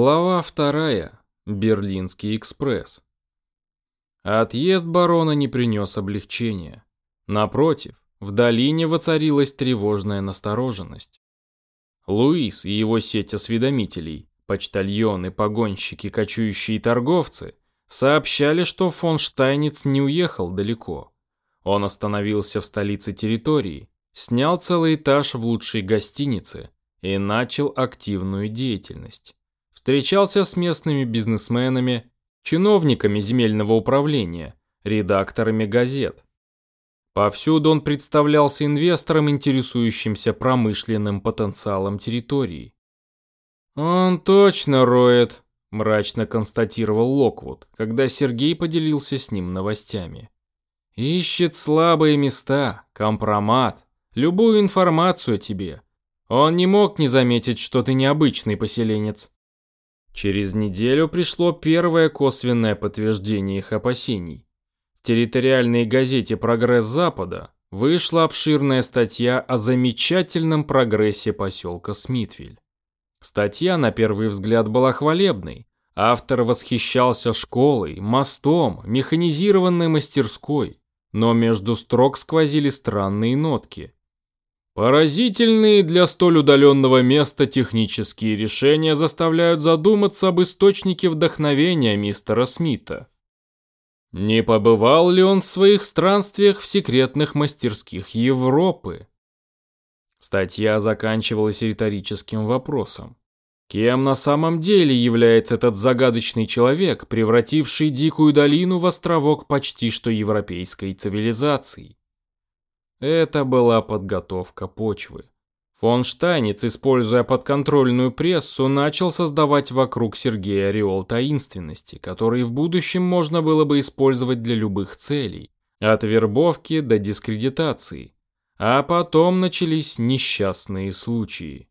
Глава вторая. Берлинский экспресс. Отъезд барона не принес облегчения. Напротив, в долине воцарилась тревожная настороженность. Луис и его сеть осведомителей, почтальоны, погонщики, кочующие торговцы сообщали, что фон Штайниц не уехал далеко. Он остановился в столице территории, снял целый этаж в лучшей гостинице и начал активную деятельность встречался с местными бизнесменами, чиновниками земельного управления, редакторами газет. Повсюду он представлялся инвестором, интересующимся промышленным потенциалом территории. «Он точно роет», – мрачно констатировал Локвуд, когда Сергей поделился с ним новостями. «Ищет слабые места, компромат, любую информацию тебе. Он не мог не заметить, что ты необычный поселенец. Через неделю пришло первое косвенное подтверждение их опасений. В территориальной газете «Прогресс Запада» вышла обширная статья о замечательном прогрессе поселка Смитвиль. Статья, на первый взгляд, была хвалебной. Автор восхищался школой, мостом, механизированной мастерской. Но между строк сквозили странные нотки – Поразительные для столь удаленного места технические решения заставляют задуматься об источнике вдохновения мистера Смита. Не побывал ли он в своих странствиях в секретных мастерских Европы? Статья заканчивалась риторическим вопросом. Кем на самом деле является этот загадочный человек, превративший дикую долину в островок почти что европейской цивилизации? Это была подготовка почвы. Фон Штайниц, используя подконтрольную прессу, начал создавать вокруг Сергея ореол таинственности, который в будущем можно было бы использовать для любых целей, от вербовки до дискредитации. А потом начались несчастные случаи.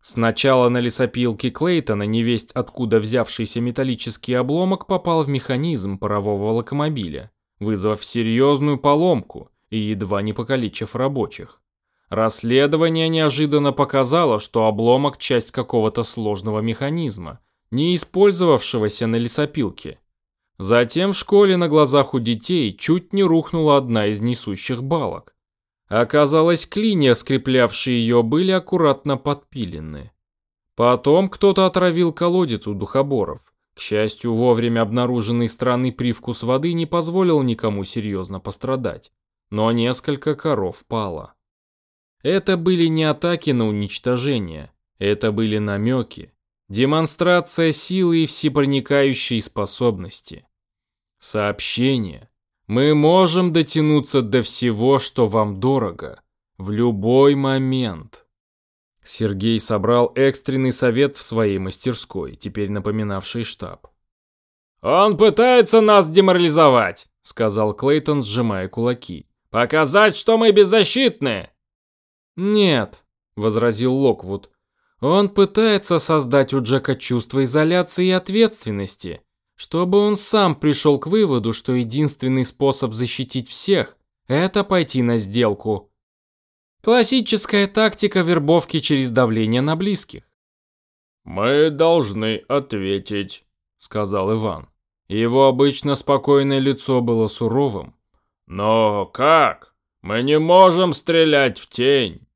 Сначала на лесопилке Клейтона невесть откуда взявшийся металлический обломок попал в механизм парового локомобиля, вызвав серьезную поломку – и едва не покалечив рабочих. Расследование неожиданно показало, что обломок – часть какого-то сложного механизма, не использовавшегося на лесопилке. Затем в школе на глазах у детей чуть не рухнула одна из несущих балок. Оказалось, клинья, скреплявшие ее, были аккуратно подпилены. Потом кто-то отравил колодец у духоборов. К счастью, вовремя обнаруженный странный привкус воды не позволил никому серьезно пострадать но несколько коров пало. Это были не атаки на уничтожение, это были намеки, демонстрация силы и всепроникающей способности. Сообщение. Мы можем дотянуться до всего, что вам дорого, в любой момент. Сергей собрал экстренный совет в своей мастерской, теперь напоминавший штаб. «Он пытается нас деморализовать», — сказал Клейтон, сжимая кулаки. Показать, что мы беззащитны!» «Нет», — возразил Локвуд. «Он пытается создать у Джека чувство изоляции и ответственности, чтобы он сам пришел к выводу, что единственный способ защитить всех – это пойти на сделку. Классическая тактика вербовки через давление на близких». «Мы должны ответить», – сказал Иван. Его обычно спокойное лицо было суровым, «Но как? Мы не можем стрелять в тень!»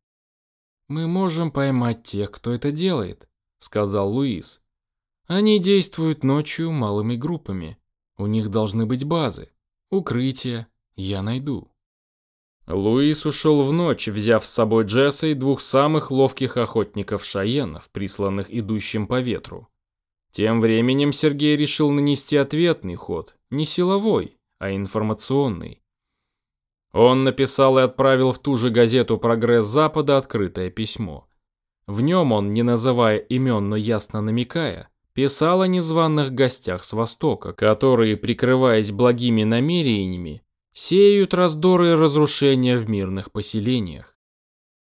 «Мы можем поймать тех, кто это делает», — сказал Луис. «Они действуют ночью малыми группами. У них должны быть базы, укрытия. Я найду». Луис ушел в ночь, взяв с собой Джесса и двух самых ловких охотников Шаенов, присланных идущим по ветру. Тем временем Сергей решил нанести ответный ход, не силовой, а информационный. Он написал и отправил в ту же газету «Прогресс Запада» открытое письмо. В нем он, не называя имен, но ясно намекая, писал о незваных гостях с Востока, которые, прикрываясь благими намерениями, сеют раздоры и разрушения в мирных поселениях.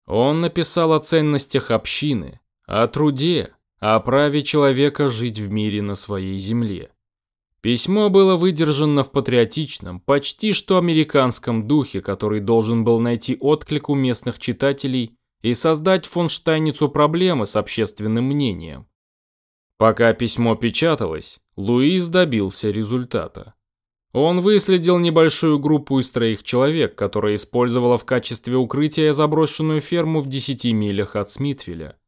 Он написал о ценностях общины, о труде, о праве человека жить в мире на своей земле. Письмо было выдержано в патриотичном, почти что американском духе, который должен был найти отклик у местных читателей и создать фон Штайницу проблемы с общественным мнением. Пока письмо печаталось, Луис добился результата. Он выследил небольшую группу из троих человек, которая использовала в качестве укрытия заброшенную ферму в 10 милях от Смитвилля.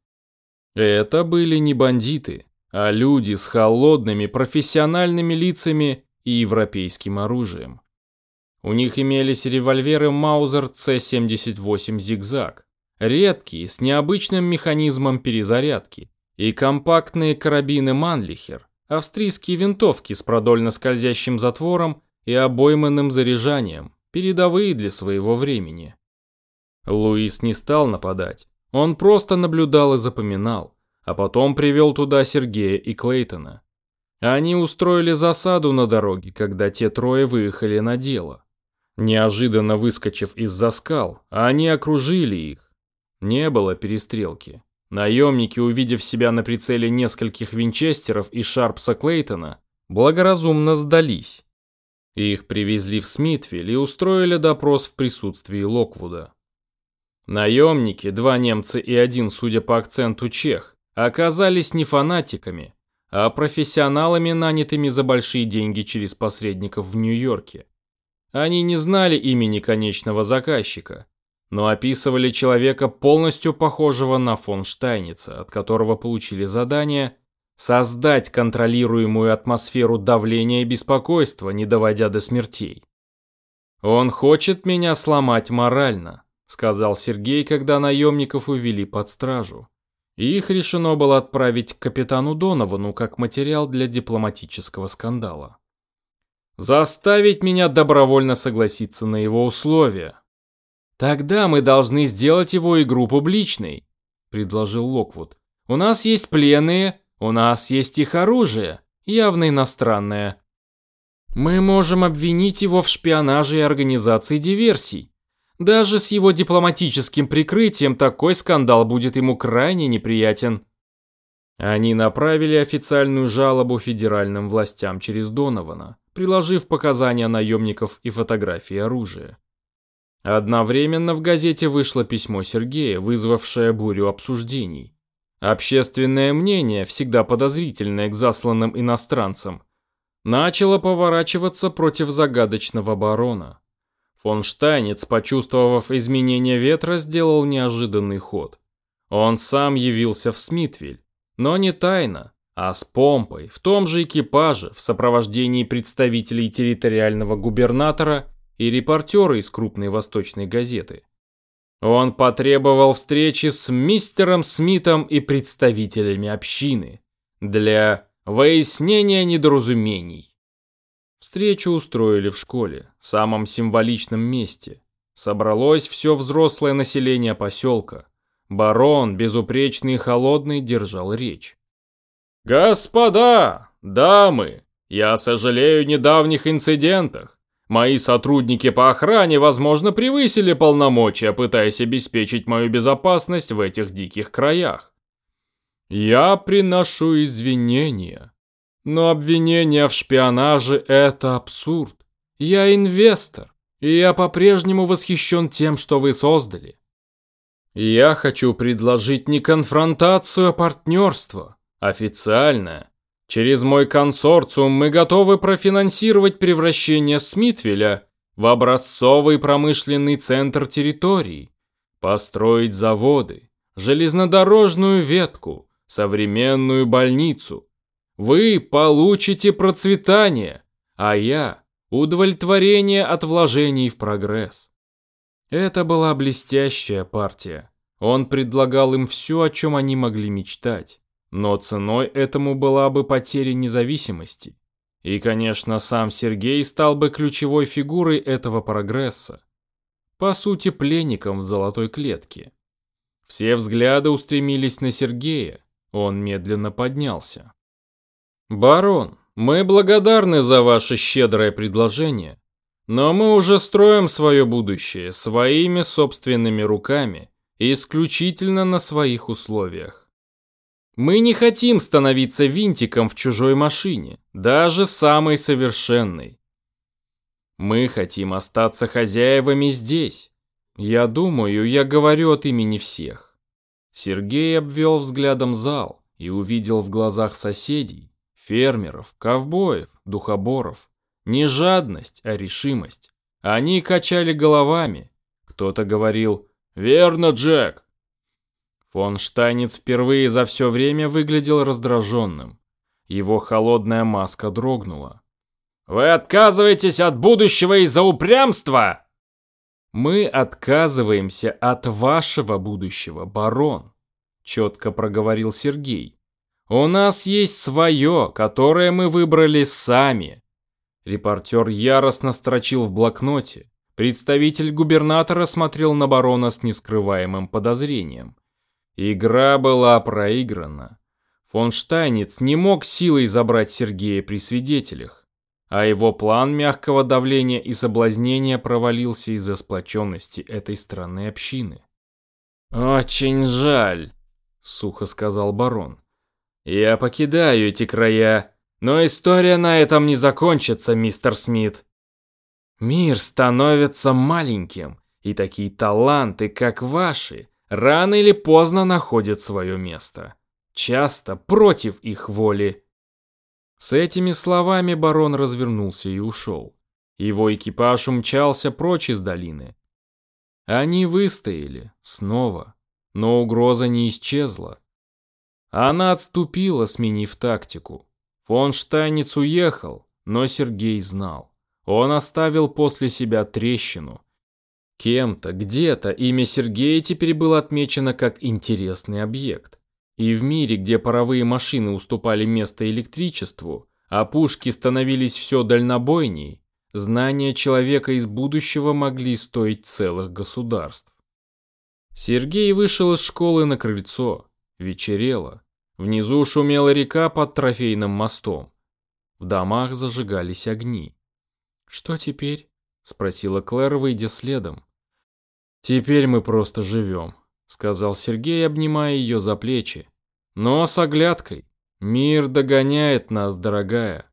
Это были не бандиты, а люди с холодными профессиональными лицами и европейским оружием. У них имелись револьверы Маузер С-78 «Зигзаг», редкие, с необычным механизмом перезарядки, и компактные карабины Манлихер, австрийские винтовки с продольно скользящим затвором и обойманным заряжанием, передовые для своего времени. Луис не стал нападать, он просто наблюдал и запоминал, а потом привел туда Сергея и Клейтона. Они устроили засаду на дороге, когда те трое выехали на дело. Неожиданно выскочив из-за скал, они окружили их. Не было перестрелки. Наемники, увидев себя на прицеле нескольких винчестеров и Шарпса Клейтона, благоразумно сдались. Их привезли в Смитвилл и устроили допрос в присутствии Локвуда. Наемники, два немца и один, судя по акценту, чех, оказались не фанатиками, а профессионалами, нанятыми за большие деньги через посредников в Нью-Йорке. Они не знали имени конечного заказчика, но описывали человека полностью похожего на фон Штайница, от которого получили задание создать контролируемую атмосферу давления и беспокойства, не доводя до смертей. «Он хочет меня сломать морально», — сказал Сергей, когда наемников увели под стражу. Их решено было отправить к капитану Доновану как материал для дипломатического скандала. «Заставить меня добровольно согласиться на его условия», «Тогда мы должны сделать его игру публичной», – предложил Локвуд. «У нас есть пленные, у нас есть их оружие, явно иностранное. Мы можем обвинить его в шпионаже и организации диверсий. Даже с его дипломатическим прикрытием такой скандал будет ему крайне неприятен». Они направили официальную жалобу федеральным властям через Донована, приложив показания наемников и фотографии оружия. Одновременно в газете вышло письмо Сергея, вызвавшее бурю обсуждений. Общественное мнение, всегда подозрительное к засланным иностранцам, начало поворачиваться против загадочного барона. Фон Штайнец, почувствовав изменение ветра, сделал неожиданный ход. Он сам явился в Смитвиль, но не тайно, а с помпой, в том же экипаже, в сопровождении представителей территориального губернатора и репортеры из крупной восточной газеты. Он потребовал встречи с мистером Смитом и представителями общины для выяснения недоразумений. Встречу устроили в школе, самом символичном месте. Собралось все взрослое население поселка. Барон, безупречный и холодный, держал речь. «Господа, дамы, я сожалею о недавних инцидентах. Мои сотрудники по охране, возможно, превысили полномочия, пытаясь обеспечить мою безопасность в этих диких краях. Я приношу извинения. Но обвинение в шпионаже – это абсурд. Я инвестор, и я по-прежнему восхищен тем, что вы создали. Я хочу предложить не конфронтацию, а партнерство. Официальное, Через мой консорциум мы готовы профинансировать превращение Смитвеля в образцовый промышленный центр территории, построить заводы, железнодорожную ветку, современную больницу. Вы получите процветание, а я – удовлетворение от вложений в прогресс. Это была блестящая партия. Он предлагал им все, о чем они могли мечтать. Но ценой этому была бы потеря независимости. И, конечно, сам Сергей стал бы ключевой фигурой этого прогресса. По сути, пленником в золотой клетке. Все взгляды устремились на Сергея. Он медленно поднялся. «Барон, мы благодарны за ваше щедрое предложение, но мы уже строим свое будущее своими собственными руками и исключительно на своих условиях. Мы не хотим становиться винтиком в чужой машине, даже самой совершенной. Мы хотим остаться хозяевами здесь. Я думаю, я говорю от имени всех. Сергей обвел взглядом зал, и увидел в глазах соседей, фермеров, ковбоев, духоборов, не жадность, а решимость. Они качали головами. Кто-то говорил «Верно, Джек!». Фон Штайнец впервые за все время выглядел раздраженным. Его холодная маска дрогнула. «Вы отказываетесь от будущего из-за упрямства?» «Мы отказываемся от вашего будущего, барон», — четко проговорил Сергей. «У нас есть свое, которое мы выбрали сами». Репортер яростно строчил в блокноте. Представитель губернатора смотрел на барона с нескрываемым подозрением. Игра была проиграна. Фон Штайнец не мог силой забрать Сергея при свидетелях а его план мягкого давления и соблазнения провалился из-за сплоченности этой странной общины. «Очень жаль», — сухо сказал барон. «Я покидаю эти края, но история на этом не закончится, мистер Смит. Мир становится маленьким, и такие таланты, как ваши, рано или поздно находят свое место. Часто против их воли. С этими словами барон развернулся и ушел. Его экипаж умчался прочь из долины. Они выстояли, снова, но угроза не исчезла. Она отступила, сменив тактику. Фон Штайнец уехал, но Сергей знал. Он оставил после себя трещину. Кем-то, где-то имя Сергея теперь было отмечено как интересный объект. И в мире, где паровые машины уступали место электричеству, а пушки становились все дальнобойней, знания человека из будущего могли стоить целых государств. Сергей вышел из школы на крыльцо. Вечерело. Внизу шумела река под трофейным мостом. В домах зажигались огни. «Что теперь?» — спросила Клэр, выйдя следом. «Теперь мы просто живем», — сказал Сергей, обнимая ее за плечи. Но с оглядкой. Мир догоняет нас, дорогая.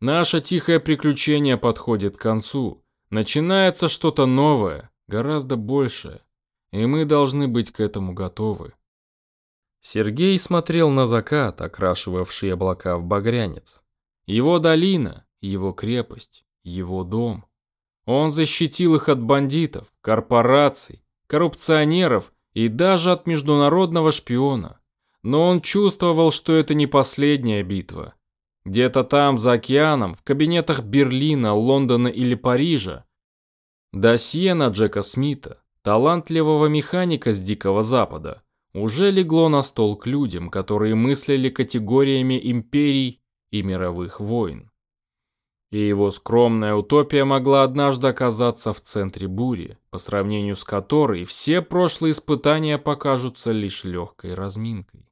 Наше тихое приключение подходит к концу. Начинается что-то новое, гораздо большее. И мы должны быть к этому готовы. Сергей смотрел на закат, окрашивавший облака в багрянец. Его долина, его крепость, его дом. Он защитил их от бандитов, корпораций, коррупционеров и даже от международного шпиона. Но он чувствовал, что это не последняя битва. Где-то там, за океаном, в кабинетах Берлина, Лондона или Парижа, досье на Джека Смита, талантливого механика с Дикого Запада, уже легло на стол к людям, которые мыслили категориями империй и мировых войн. И его скромная утопия могла однажды оказаться в центре бури, по сравнению с которой все прошлые испытания покажутся лишь легкой разминкой.